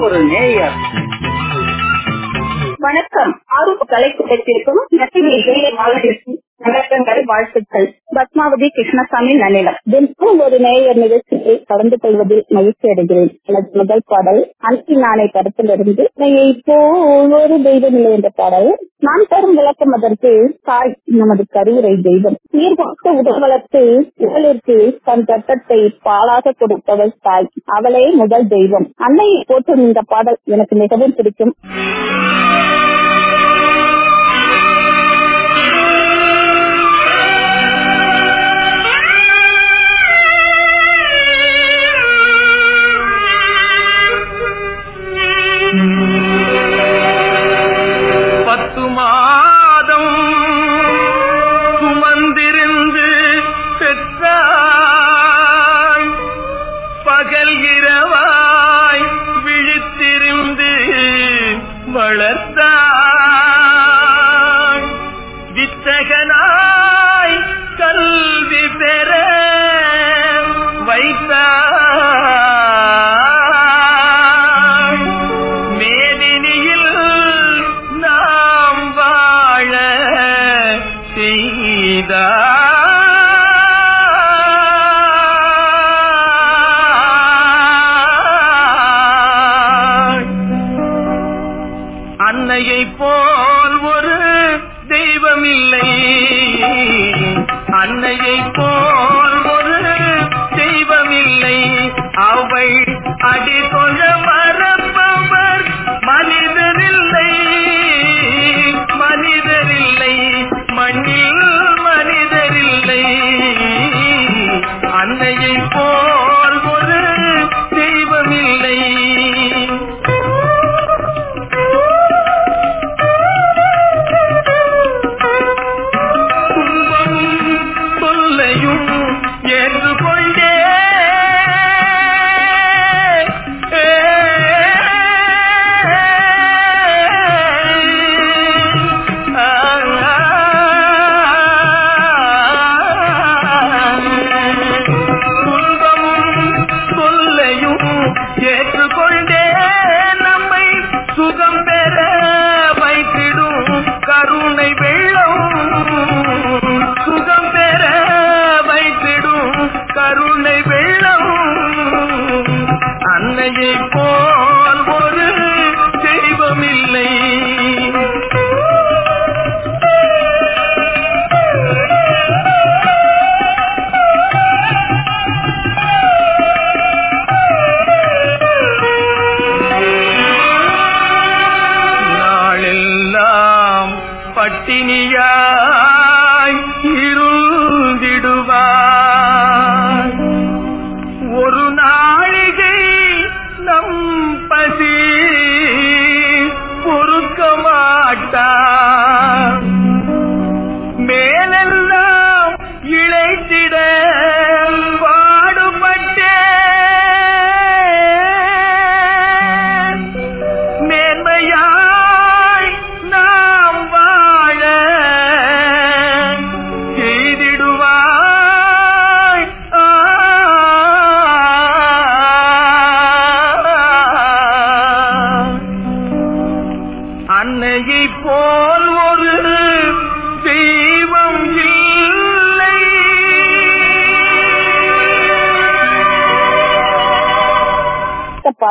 ஒரு நேயர். வணக்கம். ஆரூர் கலைக்கூடத்திற்கும் நசிமை வணக்கங்கள் வாழ்த்துக்கள். பத்மாவதி கிருஷ்ணசாமி நன்னிலம். தினமும் ஒரு நேயர் நிகழ்ச்சியை கலந்து கொள்வதில் மகிழ்ச்சி அடைகிறேன். எனது முதல் பாடல் அன்பின் நாணை படத்திலிருந்து இப்போ ஒரு தெய்வம் இல்லை என்ற பாடல். நான் தரும் விளக்கம் அதற்கு தாய் நமது கருவுரை தெய்வம். நீர் உடல் வளர்த்து உடலிற்கு தன் தட்டத்தை பாலாக கொடுத்தவள் தாய். அவளே முதல் தெய்வம். அன்னையை போட்டும் இந்த பாடல் எனக்கு மிகவும் பிடிக்கும். கருணையை போ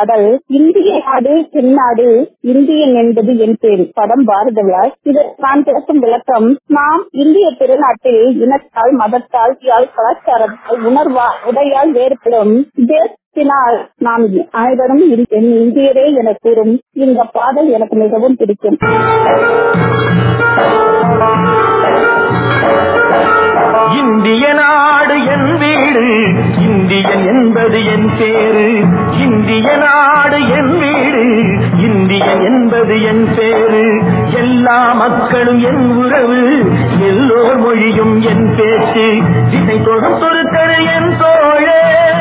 பாடல் இந்திய நாடு தென்னாடு இந்தியன் என்பது என் பேரு. படம் பாரத விழா நான் பேசும் விளக்கம் நாம் இந்திய திருநாட்டில் இனத்தால் மதத்தால் கலாச்சாரத்தால் உணர்வா உடையால் வேறுபடும் தேசத்தினால் நாம் அனைவரும் இந்தியரே என கூறும் இந்த பாடல் எனக்கு மிகவும் பிடிக்கும். இந்திய நாடு என் வீடு இந்தியன் என்பது என் பேரு. இந்திய நாடு என் வீடு இந்தியன் என்பது என் பேரு. எல்லா மக்களும் என் உறவு எல்லோர் மொழியும் என் பேச்சு. திசை தொடும் தொருத்தரு என் தோழே.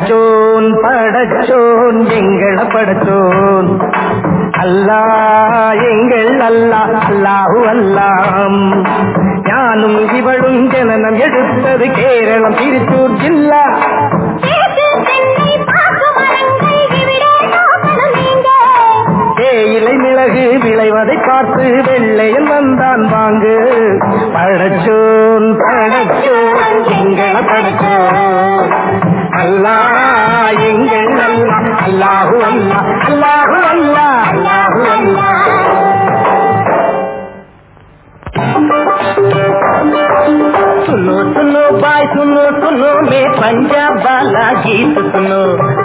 படச்சோன் படச்சோன் எங்களை படச்சோன். அல்லா எங்கள் அல்லா அல்லாஹு அல்லாம். ஞானும் இவளும் ஜனனம் எடுத்தது கேரளம் திருச்சூர் ஜில்லா. தேக்கு தேயிலை மிளகு விளைவதை பார்த்து வெள்ளையன் வந்தான் வாங்கு. படச்சோன் படச்சோன் எங்களை படச்சோன். அல்லா எங்கள் அல்லா அல்லாஹு அல்லா அல்லாஹு அல்லா அல்லாஹு அல்லா सुनो सुनो बाय सुनो सुनो मैं पंजाब वाला गीत सुनो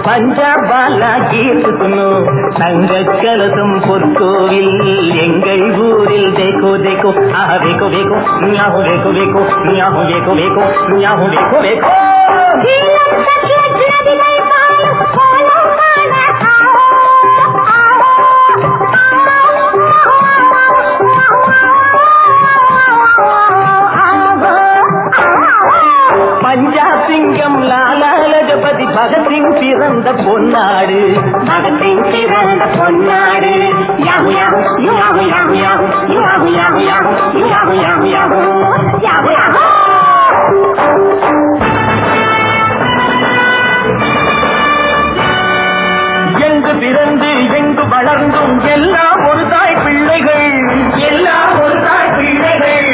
पंजाब वाला गीत सुनो தங்க கலசம் பொற்கோவில் எங்கள் हाँ हाँ देखो देखो मियाँ हो देखो देखो मियाँ हो देखो देखो मियाँ हो देखो देखो பஞ்சாப் சிங்கம் லாலாலஜபதி பகத்சிங் பிறந்த பொன்னாடு பகத்சிங் பிறந்த பொன்னாடு Yahoo, Yahoo, you Yahoo, Yahoo, Yahoo, you Yahoo, Yahoo, Yahoo, you Yahoo, Yahoo, Yahoo, Yahoo, Yahoo. எங்கு பிறந்து எங்கு வளர்ந்தும் எல்லா ஒரு தாய் பிள்ளைகள் எல்லா ஒரு தாய் பிள்ளைகள்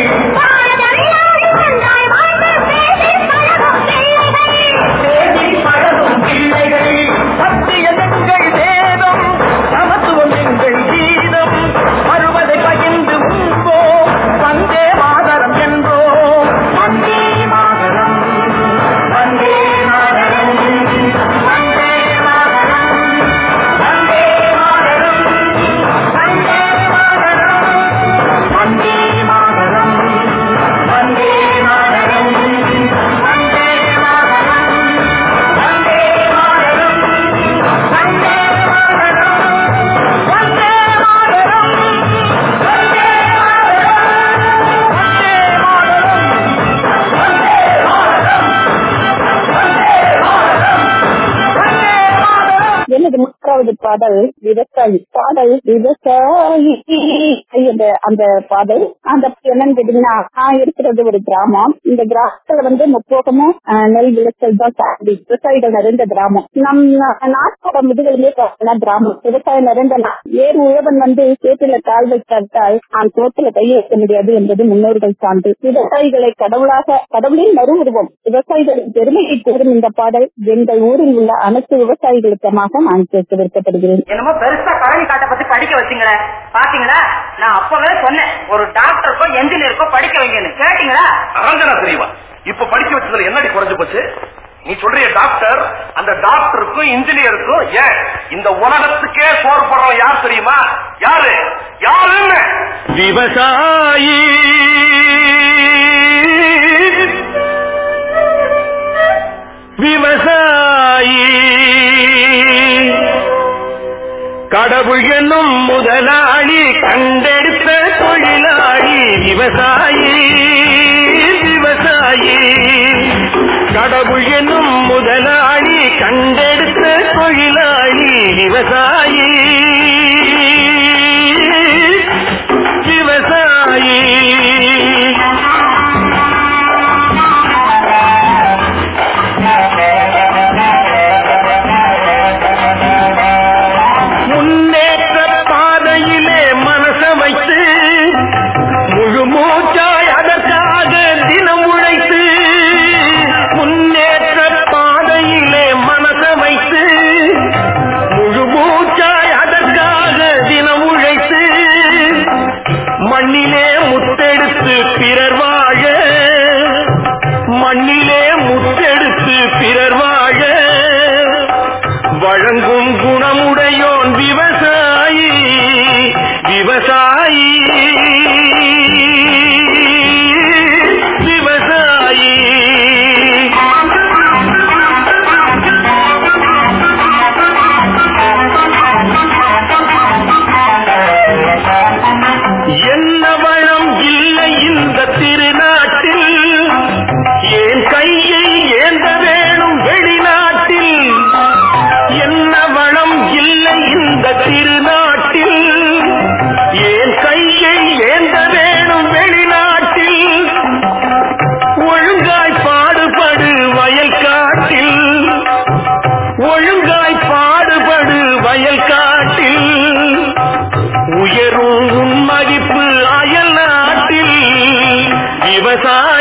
பாடல் விவசாயி பாடல் விவசாயி அந்த அந்த பாடல். அந்த நான் இருக்கிறது ஒரு கிராமம். இந்த கிராமத்துல வந்து முப்போகமும் நெல் விளைச்சல் தான் சாகுபடி விவசாயிகள் நிறைந்த கிராமம். நம் நாட்டோட முதுகலுமே பார்த்தீங்கன்னா கிராமம். விவசாயம் நிறைந்த ஏர் உழவன் வந்து சேத்துல கால் வைத்தால் நான் தோட்டத்துல கையை வைக்க முடியாது என்பது முன்னோர்கள் சான்று. விவசாயிகளை கடவுளாக கடவுளின் மறு உருவம் விவசாயிகளின் பெருமையை கூறும் இந்த பாடல் எங்கள் ஊரில் உள்ள அனைத்து விவசாயிகளுக்கமாக நான் கேட்க விருப்பப்படுகிறேன் படிக்க வச்சுங்களேன் பாத்தீங்களா? நான் அப்பவே சொன்னேன். ஒரு டாக்டருக்கோ என்ஜினியருக்கோ படிக்க வைங்கன்னு. கேட்டீங்களா? அரஞ்சனா தெரியுமா இப்ப படிக்க வச்சதுல என்னடி குறைஞ்சு போச்சு? நீ சொல்றிய டாக்டர் அந்த டாக்டருக்கும் இன்ஜினியருக்கும் ஏன் இந்த உலகத்துக்கே சோறு போடுறவன் யார் தெரியுமா? யாரு? யாருன்னு? விவசாயி. விவசாயி. கடவுள் என்னும் முதலாளி கண்டெடுத்த தொழிலாளி விவசாயி விவசாயி. கடவுள் என்னும் முதலாளி கண்டெடுத்த தொழிலாளி விவசாயி. விவசாயி. முழு விவசாயி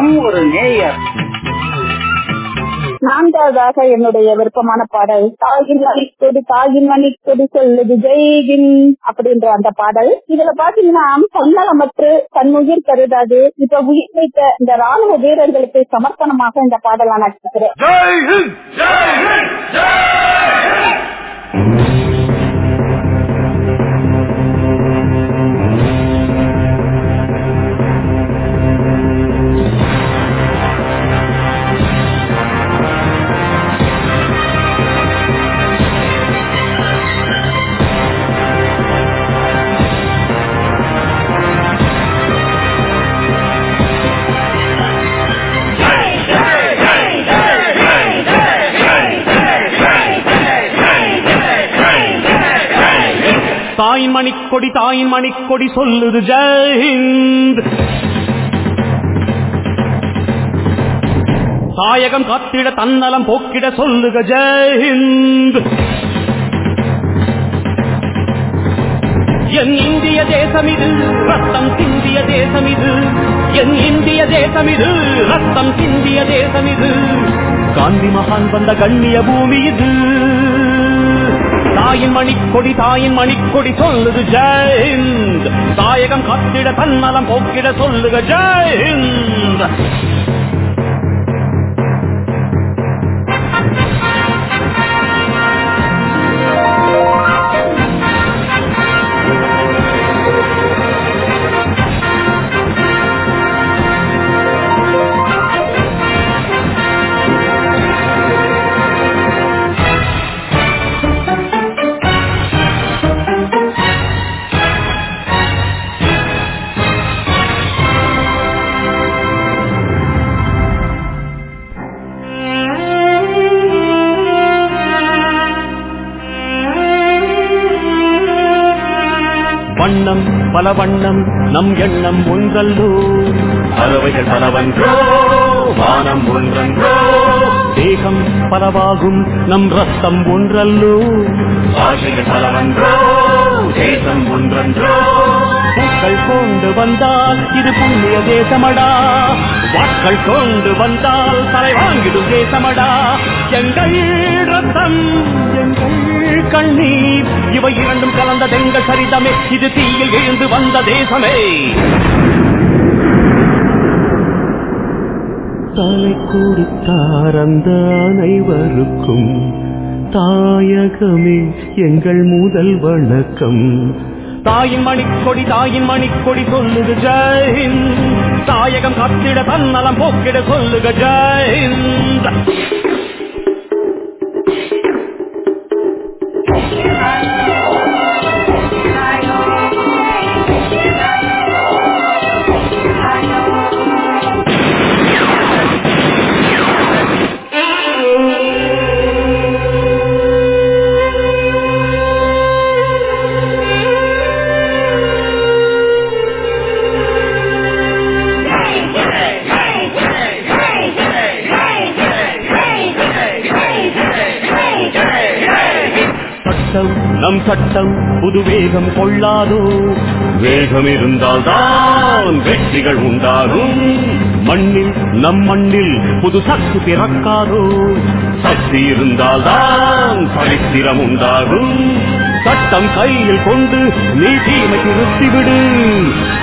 நம் ஒரு நேயர். நான்காவதாக என்னுடைய விருப்பமான பாடல் தாயின் மணிக்கொடி தாயின் மணிக்கொடி சொல்லுது ஜெய்கின் அப்படின்ற அந்த பாடல். இதுல பாத்தீங்கன்னா தன்னலமற்று தன் உயிர் கருதாது இப்ப உயிர் வைத்த இந்த ராணுவ வீரர்களுக்கு சமர்ப்பணமாக இந்த பாடல் நான் நடிக்கிறேன் மணிக்கொடி தாயின் மணிக்கொடி சொல்லுது ஜெயஹிந்த் தாயகம் காத்திட தன்னலம் போக்கிட சொல்லுக ஜெயஹிந்த் என் இந்திய தேசம் இது ரத்தம் சிந்திய தேசம் இது. என் இந்திய தேசம் இது ரத்தம் சிந்திய தேசம் இது. காந்தி மகான் வந்த கண்ணிய பூமி இது. தாயின் மணிக்கொடி தாயின் மணிக்கொடி சொல்லுது ஜெயந்த் தாயகம் காத்திட தன்னலம் போக்கிட சொல்லுக ஜெயந்த் பல வண்ணம் நம் எண்ணம் ஒன்றல்லோ. பறவைகள் பலவன்றோ வானம் ஒன்றன்றோ. தேகம் பலவாகும் நம் ரத்தம் ஒன்றல்லோ. பாஷைகள் பலவன்றோ தேசம் ஒன்றன்றோ. பூக்கள் கொண்டு வந்தால் இது புண்ணிய தேசமடா. வாட்கள் கொண்டு வந்தால் தலை வாங்கிடும் தேசமடா. எங்கள் ரத்தம் எங்கள் கண்ணீர். இவை இரண்டும் கலந்த தெங்கள் சரிதமே. இது தீயில் எழுந்து வந்த தேசமே. தலை கொடுத்தார் அந்த அனைவருக்கும் தாயகமே எங்கள் முதல் வணக்கம். தாயின் மணிக்கொடி தாயின் மணிக்கொடி சொல்லுக ஜெயஹிந்த். தாயகம் காத்திட தன்னலம் போக்கிட சொல்லுக ஜெயஹிந்த். போது வேகம் கொள்ளாதோ? வேகம் இருந்தால் தான் வெற்றிகள் உண்டாகும். மண்ணில் நம் மண்ணில் புது சக்தி பிறக்காதோ? சக்தி இருந்தால் தான் சரித்திரம் உண்டாகும். சட்டம் கையில் கொண்டு நீ தீமைக்கு நிறுத்திவிடு.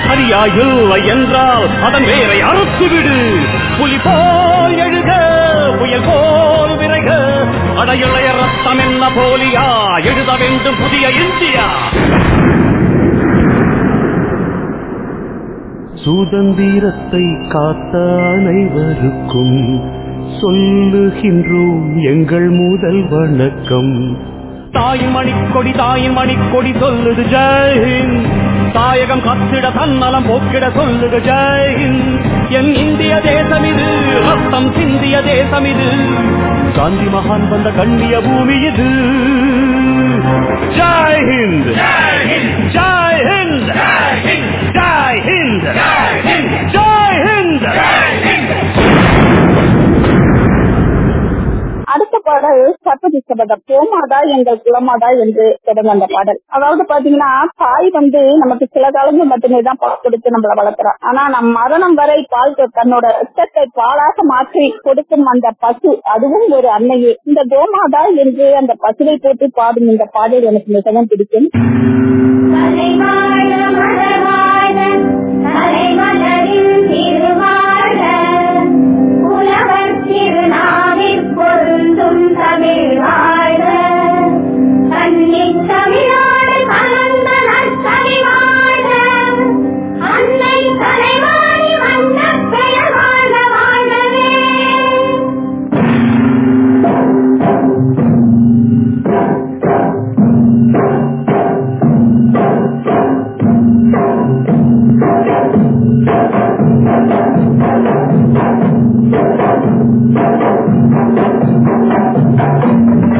சரியா இல்லை என்றால் அதன் வேரை அறுத்துவிடு. புலி போல் எழுக புயல் போல் விரைக. அட இளைய ரத்தம் என்ன போலியா? எழுத வேண்டும் புதிய இந்தியா சுதந்திரத்தை காத்த அனைவருக்கும் சொல்லுகின்றோம் எங்கள் முதல் வணக்கம். தாயின் மணிக்கொடி தாயின் மணிக்கொடி சொல்லுது ஜெயஹிந்த் தாயகம் கத்திட தன்னலம் போக்கிட சொல்லுக ஜெயின் என் இந்திய தேசம் இது ரத்தம் சிந்திய தேசம் இது. காந்தி மகான் வந்த கண்ணிய பூமி இது. Joy Hind. Joy Hind. Joy Hind. Joy Hind. Joy Hind. பாடல் சர்வதி சபதம் போமாதா எங்கள் குலமாதா என்று தொடங்க அந்த பாடல். அதாவது பாத்தீங்கன்னா தாய் வந்து நமக்கு சில காலங்கள் மட்டுமே தான் பால் கொடுத்து நம்மள வளர்க்குறா ஆனா நம் மரணம் வரை பால் தன்னோட ரத்தத்தை பாலாக மாற்றி கொடுக்கும் அந்த பசு அதுவும் ஒரு அன்னையே. இந்த கோமாதா என்று அந்த பசுவை போட்டு பாடும் இந்த பாடல் எனக்கு மிகவும் பிடிக்கும். தலைவாழ மலர்வாழ திருவாழ. தமிழ் வாழ்க. தன்னித் தமிழோடு கலந்த Thank you.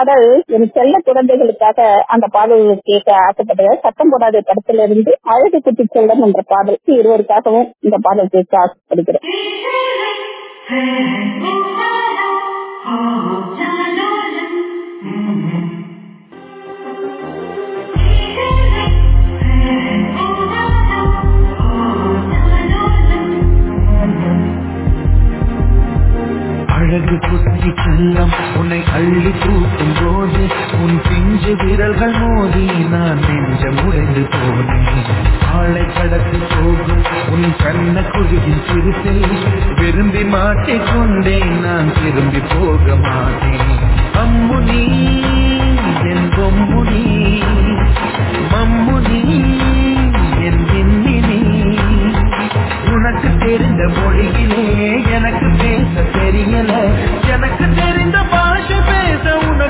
பாடல் என் செல்ல குழந்தைகளுக்காக அந்த பாடல்களை கேட்க ஆசைப்பட்டது சத்தம் போடாத படத்திலிருந்து அழகு குட்டி செல்லம் என்ற பாடல் இருவருக்காகவும் இந்த பாடல் கேட்க ஆசைப்படுகிறேன். அழகு குத்தி செல்லம் உன்னை அள்ளி தூக்கும் போது உன் பிஞ்சு விரல்கள் மோதி நான் நெஞ்சம் உடைந்து போனேன். ஆளை கடந்து போகும் உன் கண்ண குழியின் சிறுத்தை விரும்பி மாட்டிக்கொண்டேன் நான் திரும்பி போக மாட்டேன். அம்முனி என் பொம்முனி மம்முனி என் விண்ணினி உனக்கு தெரிந்த மொழியிலே எனக்கு பேச தெரியல எனக்கு தெரிந்த பாஷை பேச உனக்கு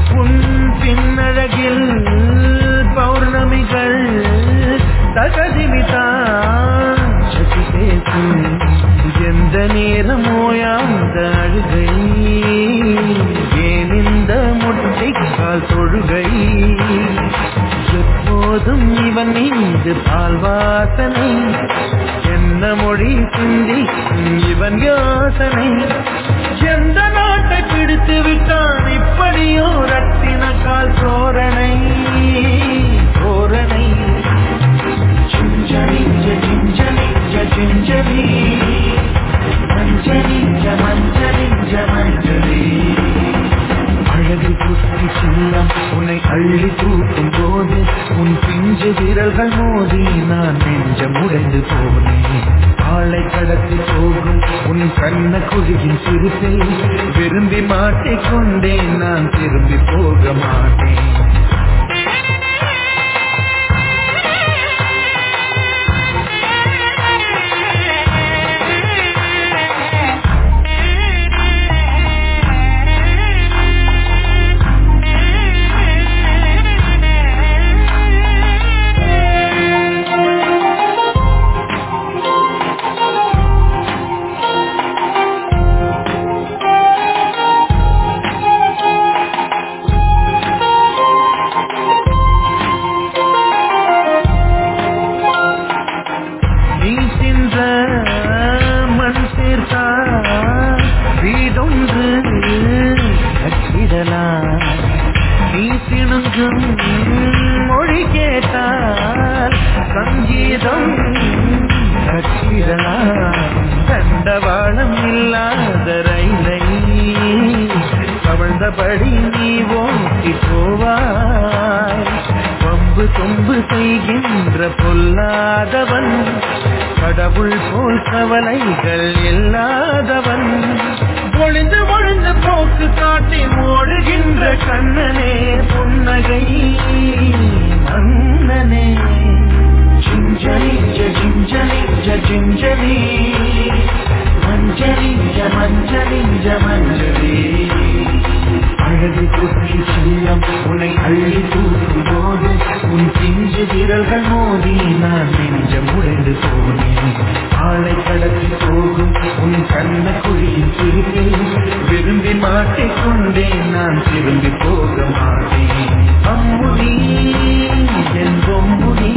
ஓயாந்த அழுகை? ஏன் இந்த முட்டைக்கால் தொழுகை? எப்போதும் இவன் மீது பால் வாசனை. என்ன மொழி சிந்தி இவன் யோசனை? எந்த நாட்டை பிடித்து விட்டான் இப்படியோ ரத்தின கால் தோரணை? தோரணை. சிஞ்சலி சிஞ்சலி சிஞ்சலி மஞ்சளி மஞ்சளி மஞ்சளி அழகு குத்தி செல்லம் உன்னை அள்ளி தூக்கும் போது உன் பிஞ்சு விரல்கள் மோதி நான் நெஞ்சம் உடைந்து போனேன் ஆளை கடத்தி போகும் உன் கண்ண குழியின் சிறுத்தை விரும்பி மாட்டிக்கொண்டேன் நான் திரும்பி போக மாட்டேன். கடவுள் போல் கவலைகள் இல்லாதவன். ஒளிந்து ஒளிந்து போக்கு காட்டி ஓடுகின்ற கண்ணனே புன்னகை மன்னனே சிஞ்சலி ஜிஞ்சலி ஜிஞ்சலி மஞ்சளி மஞ்சளி மஞ்சளி அழகு குற்றியம் உன்னை அள்ளி தூக்கும் போது உன் பிஞ்சு விரல்கள் மோதி நான் நெஞ்சம் உடைந்து போனேன். ஆளை கடத்தி போகும் உன் கண்ண குழியில் திரும்பி விரும்பி மாட்டிக்கொண்டேன் நான் திரும்பி போக மாட்டேன். அம்முடி என் பொம்முடி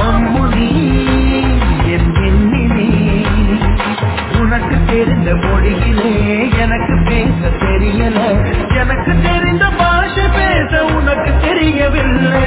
மம்முடி என் உனக்கு தெரிந்த மொழியிலே எனக்கு பேச தெரியல. எனக்கு தெரிந்த பாஷை பேச உனக்கு தெரியவில்லை.